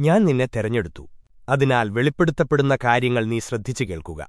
ഞാൻ നിന്നെ തെരഞ്ഞെടുത്തു. അതിനാൽ വെളിപ്പെടുത്തപ്പെടുന്ന കാര്യങ്ങൾ നീ ശ്രദ്ധിച്ചു കേൾക്കുക.